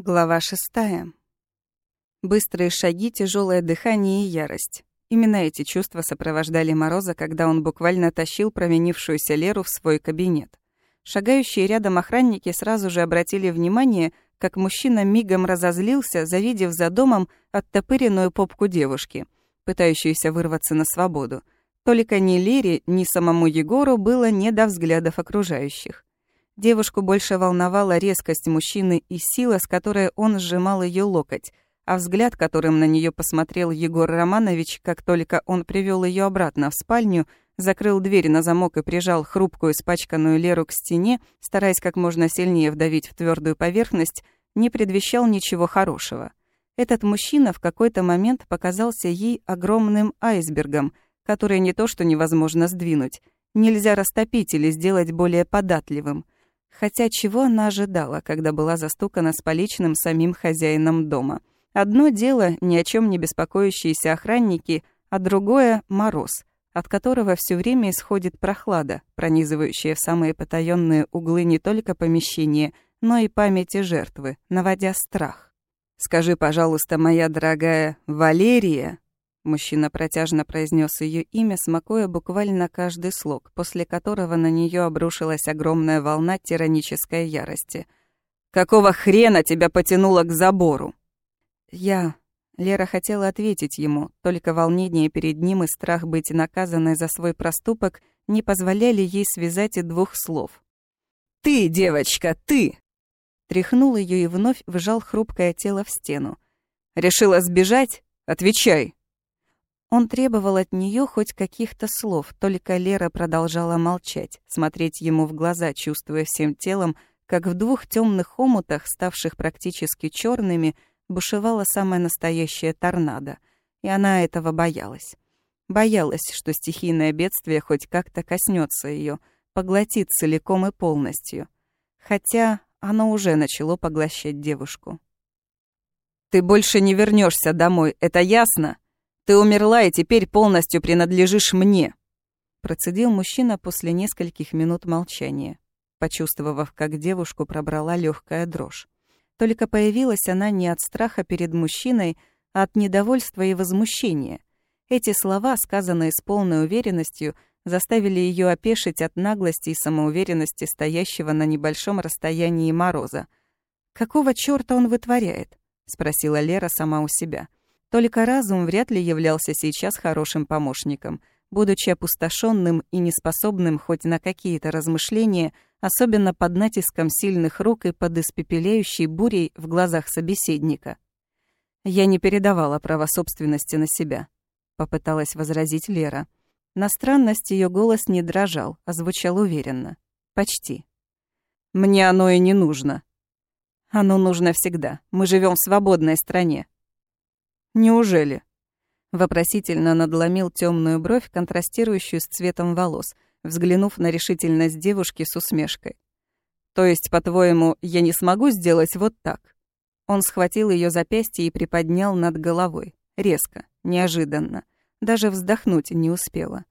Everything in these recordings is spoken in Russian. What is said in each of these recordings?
Глава шестая. Быстрые шаги, тяжелое дыхание и ярость. Именно эти чувства сопровождали Мороза, когда он буквально тащил провинившуюся Леру в свой кабинет. Шагающие рядом охранники сразу же обратили внимание, как мужчина мигом разозлился, завидев за домом оттопыренную попку девушки, пытающуюся вырваться на свободу. Только ни Лере, ни самому Егору было не до взглядов окружающих. Девушку больше волновала резкость мужчины и сила, с которой он сжимал ее локоть, а взгляд, которым на нее посмотрел Егор Романович, как только он привел ее обратно в спальню, закрыл дверь на замок и прижал хрупкую испачканную Леру к стене, стараясь как можно сильнее вдавить в твердую поверхность, не предвещал ничего хорошего. Этот мужчина в какой-то момент показался ей огромным айсбергом, который не то что невозможно сдвинуть, нельзя растопить или сделать более податливым — Хотя чего она ожидала, когда была застукана с поличным самим хозяином дома? Одно дело — ни о чем не беспокоящиеся охранники, а другое — мороз, от которого все время исходит прохлада, пронизывающая в самые потаенные углы не только помещения, но и памяти жертвы, наводя страх. «Скажи, пожалуйста, моя дорогая Валерия», Мужчина протяжно произнес ее имя, смакуя буквально каждый слог, после которого на нее обрушилась огромная волна тиранической ярости. «Какого хрена тебя потянуло к забору?» «Я...» Лера хотела ответить ему, только волнение перед ним и страх быть наказанной за свой проступок не позволяли ей связать и двух слов. «Ты, девочка, ты!» Тряхнул ее и вновь вжал хрупкое тело в стену. «Решила сбежать? Отвечай!» Он требовал от нее хоть каких-то слов, только Лера продолжала молчать, смотреть ему в глаза, чувствуя всем телом, как в двух темных омутах, ставших практически черными, бушевала самая настоящая торнадо. И она этого боялась. Боялась, что стихийное бедствие хоть как-то коснется ее, поглотит целиком и полностью. Хотя оно уже начало поглощать девушку. «Ты больше не вернешься домой, это ясно?» Ты умерла и теперь полностью принадлежишь мне», процедил мужчина после нескольких минут молчания, почувствовав, как девушку пробрала легкая дрожь. Только появилась она не от страха перед мужчиной, а от недовольства и возмущения. Эти слова, сказанные с полной уверенностью, заставили ее опешить от наглости и самоуверенности стоящего на небольшом расстоянии Мороза. «Какого чёрта он вытворяет?» — спросила Лера сама у себя. Только разум вряд ли являлся сейчас хорошим помощником, будучи опустошенным и неспособным хоть на какие-то размышления, особенно под натиском сильных рук и под испепеляющей бурей в глазах собеседника. «Я не передавала право собственности на себя», — попыталась возразить Лера. На странность ее голос не дрожал, а звучал уверенно. Почти. «Мне оно и не нужно». «Оно нужно всегда. Мы живем в свободной стране. Неужели? Вопросительно надломил темную бровь, контрастирующую с цветом волос, взглянув на решительность девушки с усмешкой. То есть, по-твоему, я не смогу сделать вот так? Он схватил ее запястье и приподнял над головой. Резко, неожиданно. Даже вздохнуть не успела.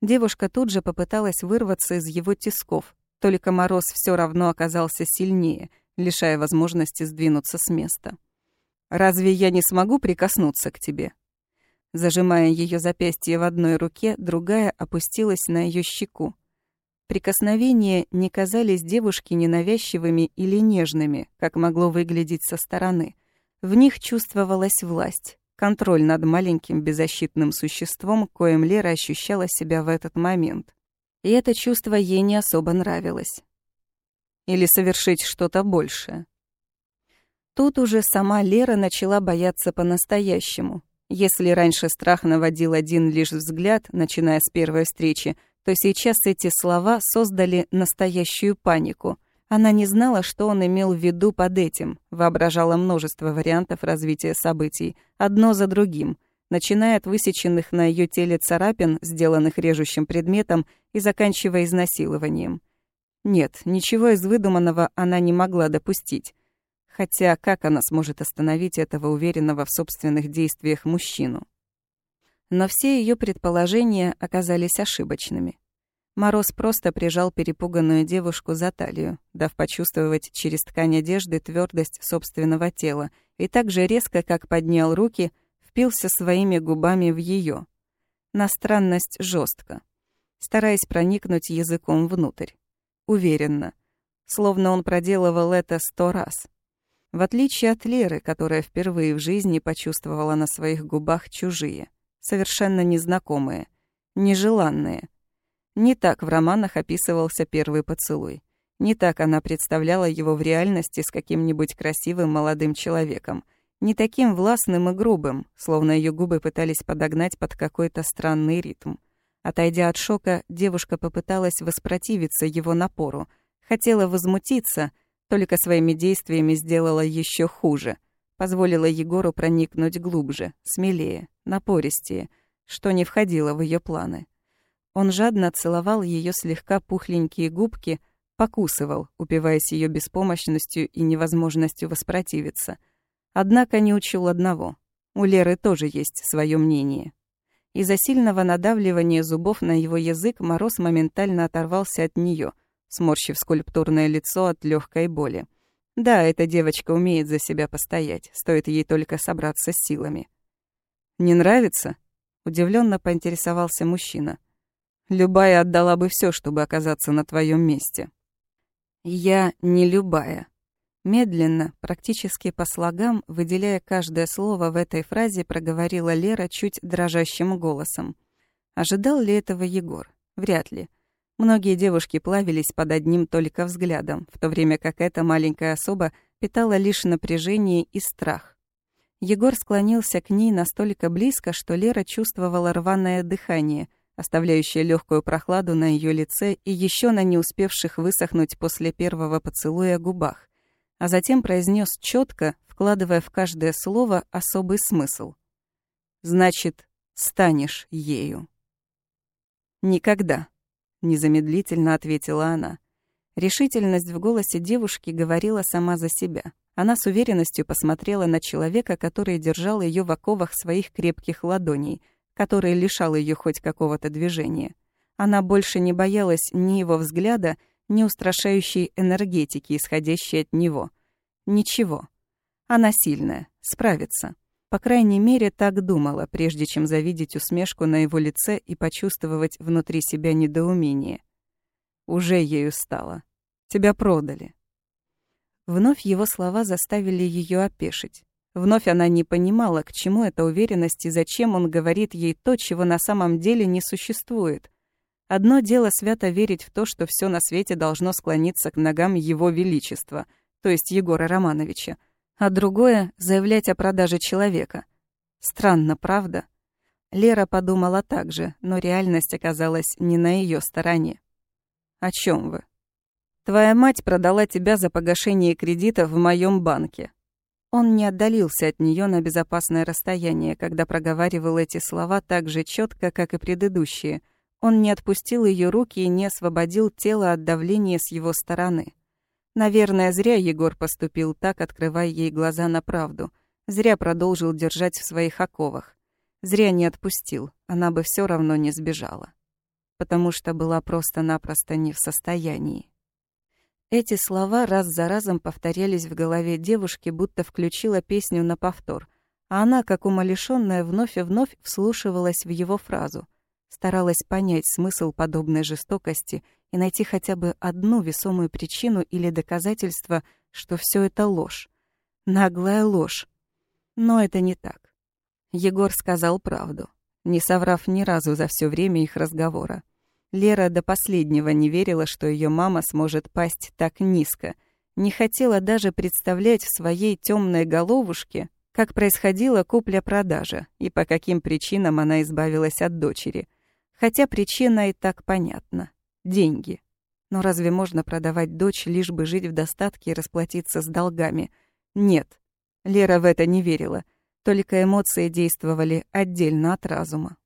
Девушка тут же попыталась вырваться из его тисков, только мороз все равно оказался сильнее, лишая возможности сдвинуться с места. Разве я не смогу прикоснуться к тебе?» Зажимая ее запястье в одной руке, другая опустилась на ее щеку. Прикосновения не казались девушке ненавязчивыми или нежными, как могло выглядеть со стороны. В них чувствовалась власть, контроль над маленьким беззащитным существом, коим Лера ощущала себя в этот момент. И это чувство ей не особо нравилось. Или совершить что-то большее. Тут уже сама Лера начала бояться по-настоящему. Если раньше страх наводил один лишь взгляд, начиная с первой встречи, то сейчас эти слова создали настоящую панику. Она не знала, что он имел в виду под этим, воображала множество вариантов развития событий, одно за другим, начиная от высеченных на ее теле царапин, сделанных режущим предметом, и заканчивая изнасилованием. Нет, ничего из выдуманного она не могла допустить. Хотя как она сможет остановить этого уверенного в собственных действиях мужчину? Но все ее предположения оказались ошибочными. Мороз просто прижал перепуганную девушку за талию, дав почувствовать через ткань одежды твердость собственного тела, и так же резко, как поднял руки, впился своими губами в ее. На странность жестко, стараясь проникнуть языком внутрь. Уверенно, словно он проделывал это сто раз. В отличие от Леры, которая впервые в жизни почувствовала на своих губах чужие, совершенно незнакомые, нежеланные — не так в романах описывался первый поцелуй. Не так она представляла его в реальности с каким-нибудь красивым молодым человеком. Не таким властным и грубым, словно ее губы пытались подогнать под какой-то странный ритм. Отойдя от шока, девушка попыталась воспротивиться его напору. Хотела возмутиться, только своими действиями сделала еще хуже. Позволила Егору проникнуть глубже, смелее, напористее, что не входило в ее планы. Он жадно целовал ее слегка пухленькие губки, покусывал, упиваясь ее беспомощностью и невозможностью воспротивиться. Однако не учил одного. У Леры тоже есть свое мнение. Из-за сильного надавливания зубов на его язык Мороз моментально оторвался от нее, сморщив скульптурное лицо от легкой боли. Да, эта девочка умеет за себя постоять, стоит ей только собраться с силами. «Не нравится?» — удивленно поинтересовался мужчина. Любая отдала бы все, чтобы оказаться на твоем месте. Я не любая. Медленно, практически по слогам, выделяя каждое слово в этой фразе, проговорила Лера чуть дрожащим голосом. Ожидал ли этого Егор? Вряд ли. Многие девушки плавились под одним только взглядом, в то время как эта маленькая особа питала лишь напряжение и страх. Егор склонился к ней настолько близко, что Лера чувствовала рваное дыхание — оставляющая легкую прохладу на ее лице и еще на не успевших высохнуть после первого поцелуя губах, а затем произнес четко, вкладывая в каждое слово особый смысл. «Значит, станешь ею». «Никогда», — незамедлительно ответила она. Решительность в голосе девушки говорила сама за себя. Она с уверенностью посмотрела на человека, который держал ее в оковах своих крепких ладоней — который лишал ее хоть какого-то движения. Она больше не боялась ни его взгляда, ни устрашающей энергетики, исходящей от него. Ничего. Она сильная, справится. По крайней мере, так думала, прежде чем завидеть усмешку на его лице и почувствовать внутри себя недоумение. Уже ею стало. Тебя продали. Вновь его слова заставили ее опешить. Вновь она не понимала, к чему эта уверенность и зачем он говорит ей то, чего на самом деле не существует. Одно дело свято верить в то, что все на свете должно склониться к ногам Его Величества, то есть Егора Романовича, а другое — заявлять о продаже человека. Странно, правда? Лера подумала так же, но реальность оказалась не на ее стороне. «О чем вы?» «Твоя мать продала тебя за погашение кредита в моем банке», он не отдалился от нее на безопасное расстояние, когда проговаривал эти слова так же четко, как и предыдущие. Он не отпустил ее руки и не освободил тело от давления с его стороны. Наверное, зря Егор поступил так, открывая ей глаза на правду. Зря продолжил держать в своих оковах. Зря не отпустил, она бы все равно не сбежала. Потому что была просто-напросто не в состоянии. Эти слова раз за разом повторялись в голове девушки, будто включила песню на повтор, а она, как умалишённая, вновь и вновь вслушивалась в его фразу, старалась понять смысл подобной жестокости и найти хотя бы одну весомую причину или доказательство, что все это ложь. Наглая ложь. Но это не так. Егор сказал правду, не соврав ни разу за все время их разговора. Лера до последнего не верила, что ее мама сможет пасть так низко. Не хотела даже представлять в своей темной головушке, как происходила купля-продажа и по каким причинам она избавилась от дочери. Хотя причина и так понятна. Деньги. Но разве можно продавать дочь, лишь бы жить в достатке и расплатиться с долгами? Нет. Лера в это не верила. Только эмоции действовали отдельно от разума.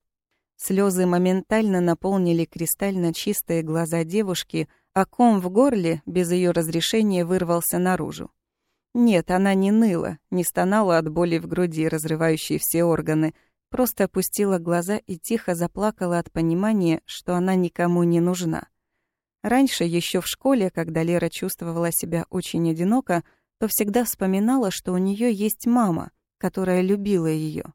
Слезы моментально наполнили кристально чистые глаза девушки, а ком в горле без ее разрешения вырвался наружу. Нет, она не ныла, не стонала от боли в груди, разрывающей все органы, просто опустила глаза и тихо заплакала от понимания, что она никому не нужна. Раньше, еще в школе, когда Лера чувствовала себя очень одиноко, то всегда вспоминала, что у нее есть мама, которая любила ее.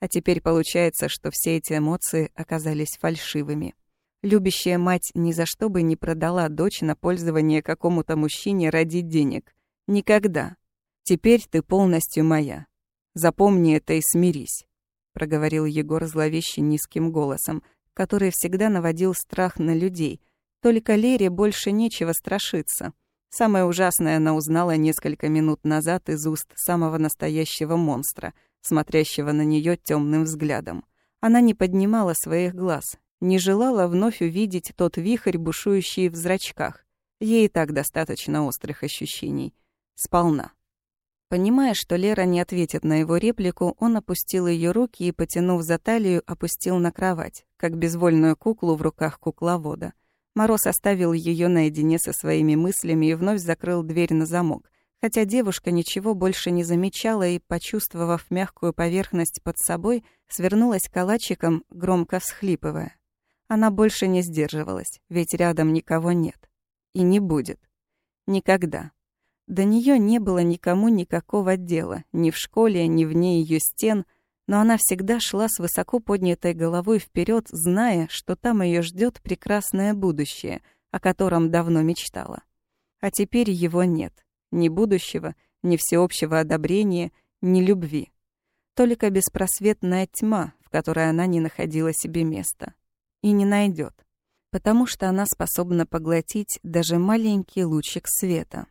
А теперь получается, что все эти эмоции оказались фальшивыми. Любящая мать ни за что бы не продала дочь на пользование какому-то мужчине ради денег. Никогда. Теперь ты полностью моя. Запомни это и смирись, проговорил Егор зловеще низким голосом, который всегда наводил страх на людей. Только Лере больше нечего страшиться. Самое ужасное она узнала несколько минут назад из уст самого настоящего монстра, смотрящего на нее темным взглядом. Она не поднимала своих глаз, не желала вновь увидеть тот вихрь, бушующий в зрачках. Ей и так достаточно острых ощущений. Сполна. Понимая, что Лера не ответит на его реплику, он опустил ее руки и, потянув за талию, опустил на кровать, как безвольную куклу в руках кукловода. Мороз оставил ее наедине со своими мыслями и вновь закрыл дверь на замок, хотя девушка ничего больше не замечала и, почувствовав мягкую поверхность под собой, свернулась калачиком, громко всхлипывая. Она больше не сдерживалась, ведь рядом никого нет. И не будет. Никогда. До нее не было никому никакого дела, ни в школе, ни вне ее стен, но она всегда шла с высоко поднятой головой вперед, зная, что там ее ждет прекрасное будущее, о котором давно мечтала. А теперь его нет. Ни будущего, ни всеобщего одобрения, ни любви. Только беспросветная тьма, в которой она не находила себе места. И не найдет, потому что она способна поглотить даже маленький лучик света.